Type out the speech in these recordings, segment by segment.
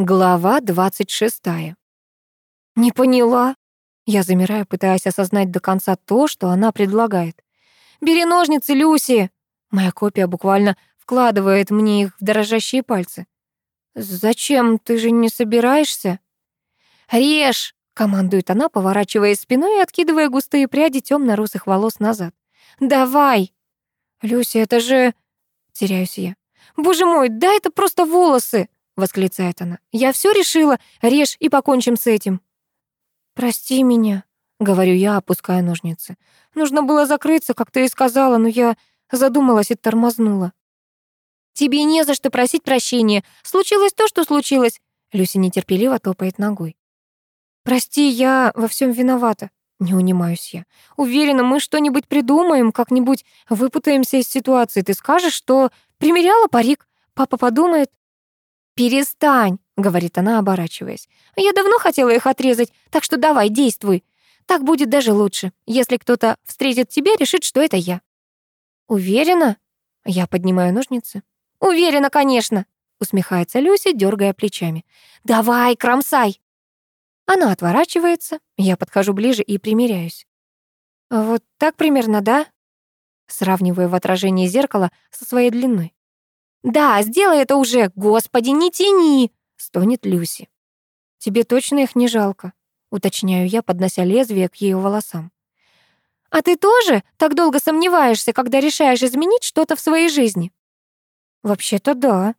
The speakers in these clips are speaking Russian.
Глава 26. Не поняла. Я замираю, пытаясь осознать до конца то, что она предлагает. «Бери ножницы, Люси!» Моя копия буквально вкладывает мне их в дрожащие пальцы. «Зачем? Ты же не собираешься?» «Режь!» — командует она, поворачиваясь спиной и откидывая густые пряди темно-русых волос назад. «Давай!» «Люси, это же...» — теряюсь я. «Боже мой, да это просто волосы!» Восклицает она. «Я все решила, режь и покончим с этим». «Прости меня», — говорю я, опуская ножницы. «Нужно было закрыться, как ты и сказала, но я задумалась и тормознула». «Тебе не за что просить прощения. Случилось то, что случилось». Люся нетерпеливо топает ногой. «Прости, я во всем виновата». Не унимаюсь я. Уверена, мы что-нибудь придумаем, как-нибудь выпутаемся из ситуации. Ты скажешь, что примеряла парик. Папа подумает. «Перестань», — говорит она, оборачиваясь. «Я давно хотела их отрезать, так что давай, действуй. Так будет даже лучше. Если кто-то встретит тебя, решит, что это я». «Уверена?» Я поднимаю ножницы. «Уверена, конечно», — усмехается Люся, дергая плечами. «Давай, кромсай!» Она отворачивается, я подхожу ближе и примеряюсь. «Вот так примерно, да?» Сравниваю в отражении зеркала со своей длиной. «Да, сделай это уже! Господи, не тяни!» — стонет Люси. «Тебе точно их не жалко?» — уточняю я, поднося лезвие к ее волосам. «А ты тоже так долго сомневаешься, когда решаешь изменить что-то в своей жизни?» «Вообще-то да».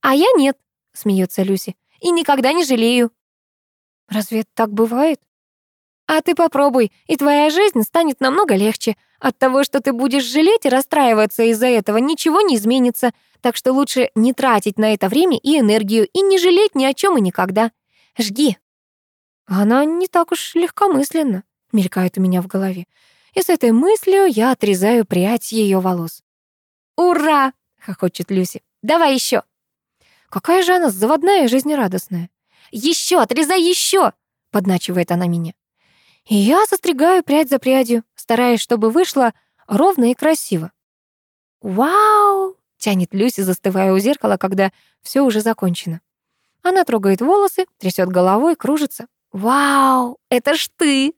«А я нет», — смеется Люси, — «и никогда не жалею». «Разве так бывает?» «А ты попробуй, и твоя жизнь станет намного легче. От того, что ты будешь жалеть и расстраиваться из-за этого, ничего не изменится. Так что лучше не тратить на это время и энергию и не жалеть ни о чем и никогда. Жги. Она не так уж легкомысленна, мелькает у меня в голове. И с этой мыслью я отрезаю прядь ее волос. «Ура!» — хохочет Люси. «Давай еще!» Какая же она заводная и жизнерадостная. «Еще! Отрезай еще!» — подначивает она меня. И я состригаю прядь за прядью, стараясь, чтобы вышло ровно и красиво. «Вау!» — тянет Люси, застывая у зеркала, когда все уже закончено. Она трогает волосы, трясет головой, кружится. «Вау! Это ж ты!»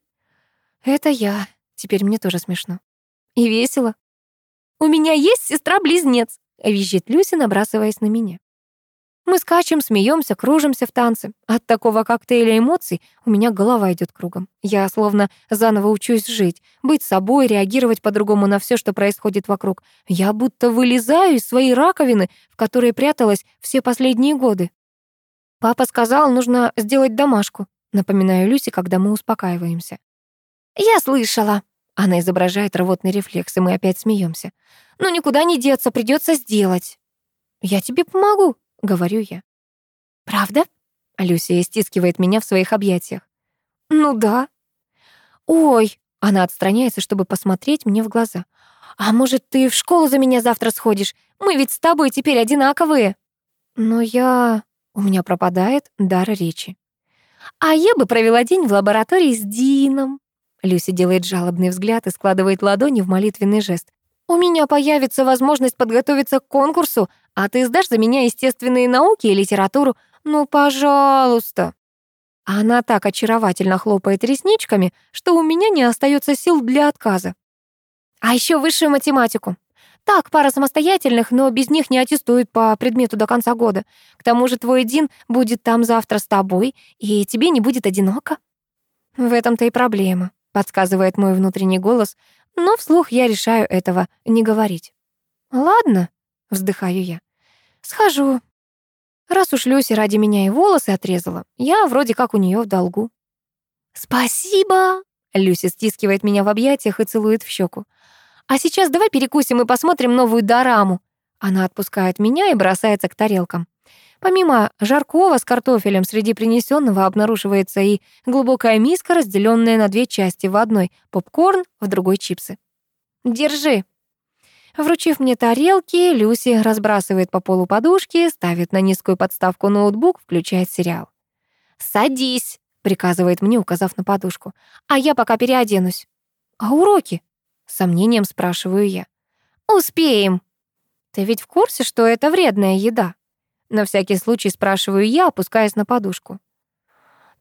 «Это я. Теперь мне тоже смешно. И весело. У меня есть сестра-близнец!» — визжит Люси, набрасываясь на меня. Мы скачем, смеемся, кружимся в танце. От такого коктейля эмоций у меня голова идет кругом. Я словно заново учусь жить, быть собой, реагировать по-другому на все, что происходит вокруг. Я будто вылезаю из своей раковины, в которой пряталась все последние годы. Папа сказал, нужно сделать домашку. Напоминаю Люси, когда мы успокаиваемся. «Я слышала», она изображает рвотный рефлекс, и мы опять смеемся. «Ну, никуда не деться, придется сделать». «Я тебе помогу», — говорю я. «Правда?» — Люсия стискивает меня в своих объятиях. «Ну да». «Ой!» — она отстраняется, чтобы посмотреть мне в глаза. «А может, ты в школу за меня завтра сходишь? Мы ведь с тобой теперь одинаковые». «Но я...» — у меня пропадает дар речи. «А я бы провела день в лаборатории с Дином». Люси делает жалобный взгляд и складывает ладони в молитвенный жест. «У меня появится возможность подготовиться к конкурсу, а ты сдашь за меня естественные науки и литературу? Ну, пожалуйста. Она так очаровательно хлопает ресничками, что у меня не остается сил для отказа. А еще высшую математику. Так, пара самостоятельных, но без них не аттестуют по предмету до конца года. К тому же твой Дин будет там завтра с тобой, и тебе не будет одиноко. В этом-то и проблема, подсказывает мой внутренний голос, но вслух я решаю этого не говорить. Ладно, вздыхаю я. Схожу. Раз уж Люси ради меня и волосы отрезала, я вроде как у нее в долгу. «Спасибо!» Люси стискивает меня в объятиях и целует в щеку. «А сейчас давай перекусим и посмотрим новую дораму». Она отпускает меня и бросается к тарелкам. Помимо жаркого с картофелем среди принесенного обнаруживается и глубокая миска, разделенная на две части. В одной попкорн, в другой чипсы. «Держи», Вручив мне тарелки, Люси разбрасывает по полу подушки, ставит на низкую подставку ноутбук, включает сериал. «Садись», — приказывает мне, указав на подушку. «А я пока переоденусь». «А уроки?» — сомнением спрашиваю я. «Успеем». «Ты ведь в курсе, что это вредная еда?» На всякий случай спрашиваю я, опускаясь на подушку.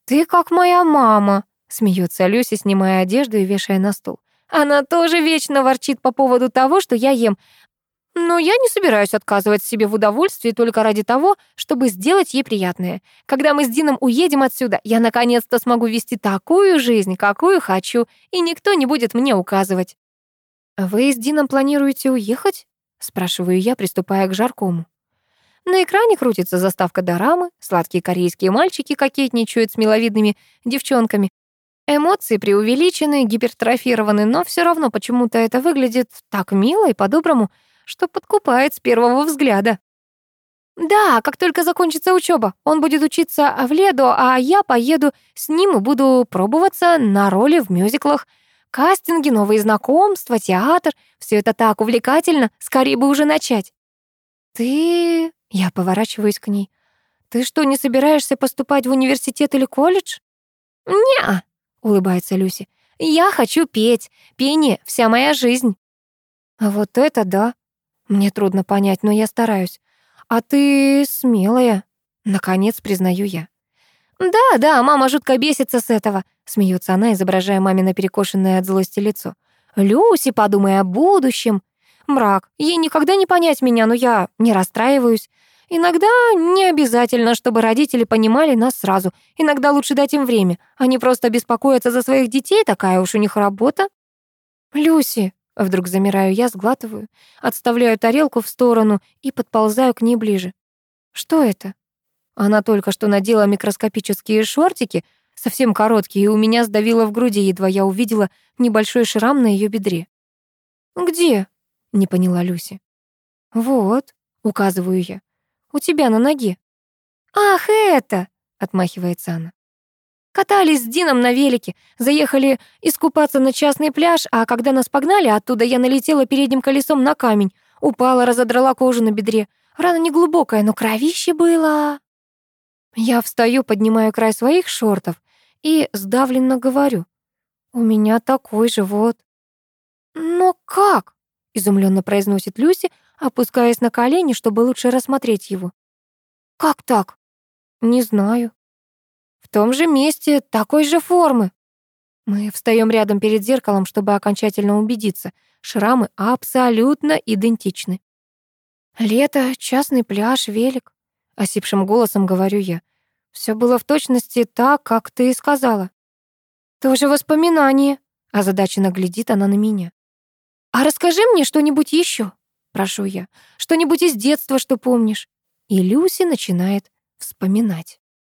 «Ты как моя мама», — смеется Люси, снимая одежду и вешая на стол. «Она тоже вечно ворчит по поводу того, что я ем. Но я не собираюсь отказывать себе в удовольствии только ради того, чтобы сделать ей приятное. Когда мы с Дином уедем отсюда, я наконец-то смогу вести такую жизнь, какую хочу, и никто не будет мне указывать». «А «Вы с Дином планируете уехать?» — спрашиваю я, приступая к жаркому. На экране крутится заставка дорамы, сладкие корейские мальчики кокетничают с миловидными девчонками. Эмоции преувеличены, гипертрофированы, но все равно почему-то это выглядит так мило и по-доброму, что подкупает с первого взгляда. Да, как только закончится учеба, он будет учиться в Ледо, а я поеду с ним и буду пробоваться на роли в мюзиклах. Кастинги, новые знакомства, театр — все это так увлекательно, скорее бы уже начать. Ты... Я поворачиваюсь к ней. Ты что, не собираешься поступать в университет или колледж? Не, улыбается Люси. Я хочу петь. Пение — вся моя жизнь. А вот это да. Мне трудно понять, но я стараюсь. А ты смелая, наконец признаю я. Да, да, мама жутко бесится с этого, смеется она, изображая мамино перекошенное от злости лицо. Люси, подумай о будущем. Мрак, ей никогда не понять меня, но я не расстраиваюсь. Иногда не обязательно, чтобы родители понимали нас сразу. Иногда лучше дать им время. Они просто беспокоятся за своих детей, такая уж у них работа. Люси, Вдруг замираю я, сглатываю, отставляю тарелку в сторону и подползаю к ней ближе. Что это? Она только что надела микроскопические шортики, совсем короткие, и у меня сдавило в груди, едва я увидела небольшой шрам на ее бедре. «Где?» — не поняла Люси. «Вот», — указываю я, — «у тебя на ноге». «Ах, это!» — отмахивается она. Катались с Дином на велике, заехали искупаться на частный пляж, а когда нас погнали, оттуда я налетела передним колесом на камень, упала, разодрала кожу на бедре. Рана не глубокая, но кровище было. Я встаю, поднимаю край своих шортов и сдавленно говорю. У меня такой же вот. Но как? Изумленно произносит Люси, опускаясь на колени, чтобы лучше рассмотреть его. Как так? Не знаю. В том же месте, такой же формы. Мы встаем рядом перед зеркалом, чтобы окончательно убедиться. Шрамы абсолютно идентичны. Лето, частный пляж, велик. Осипшим голосом говорю я. Все было в точности так, как ты и сказала. Тоже воспоминание. Озадаченно глядит она на меня. А расскажи мне что-нибудь еще, прошу я. Что-нибудь из детства, что помнишь. И Люси начинает вспоминать.